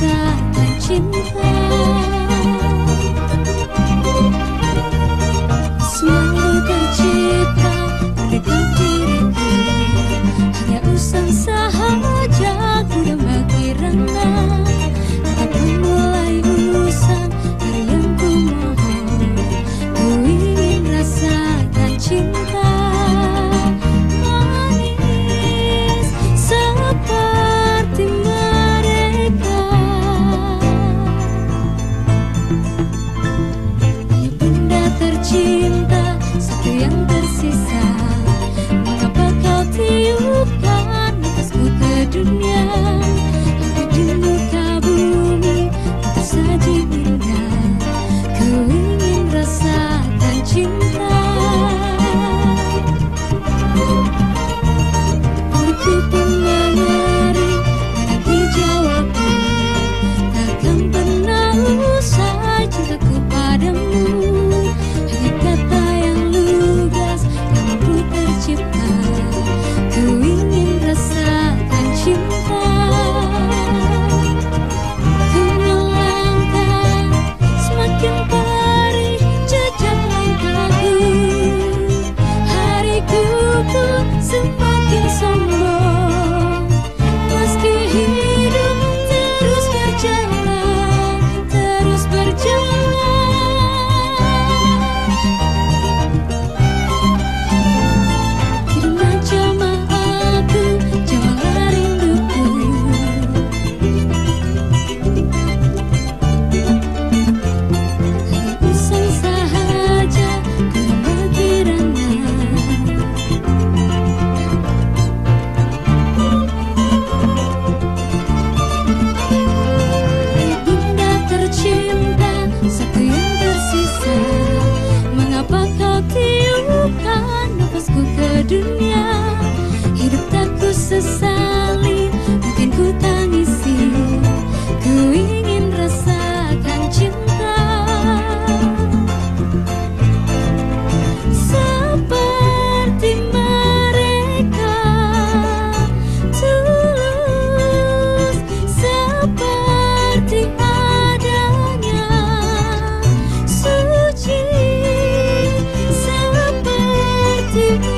ra thành chiến thắng do, you.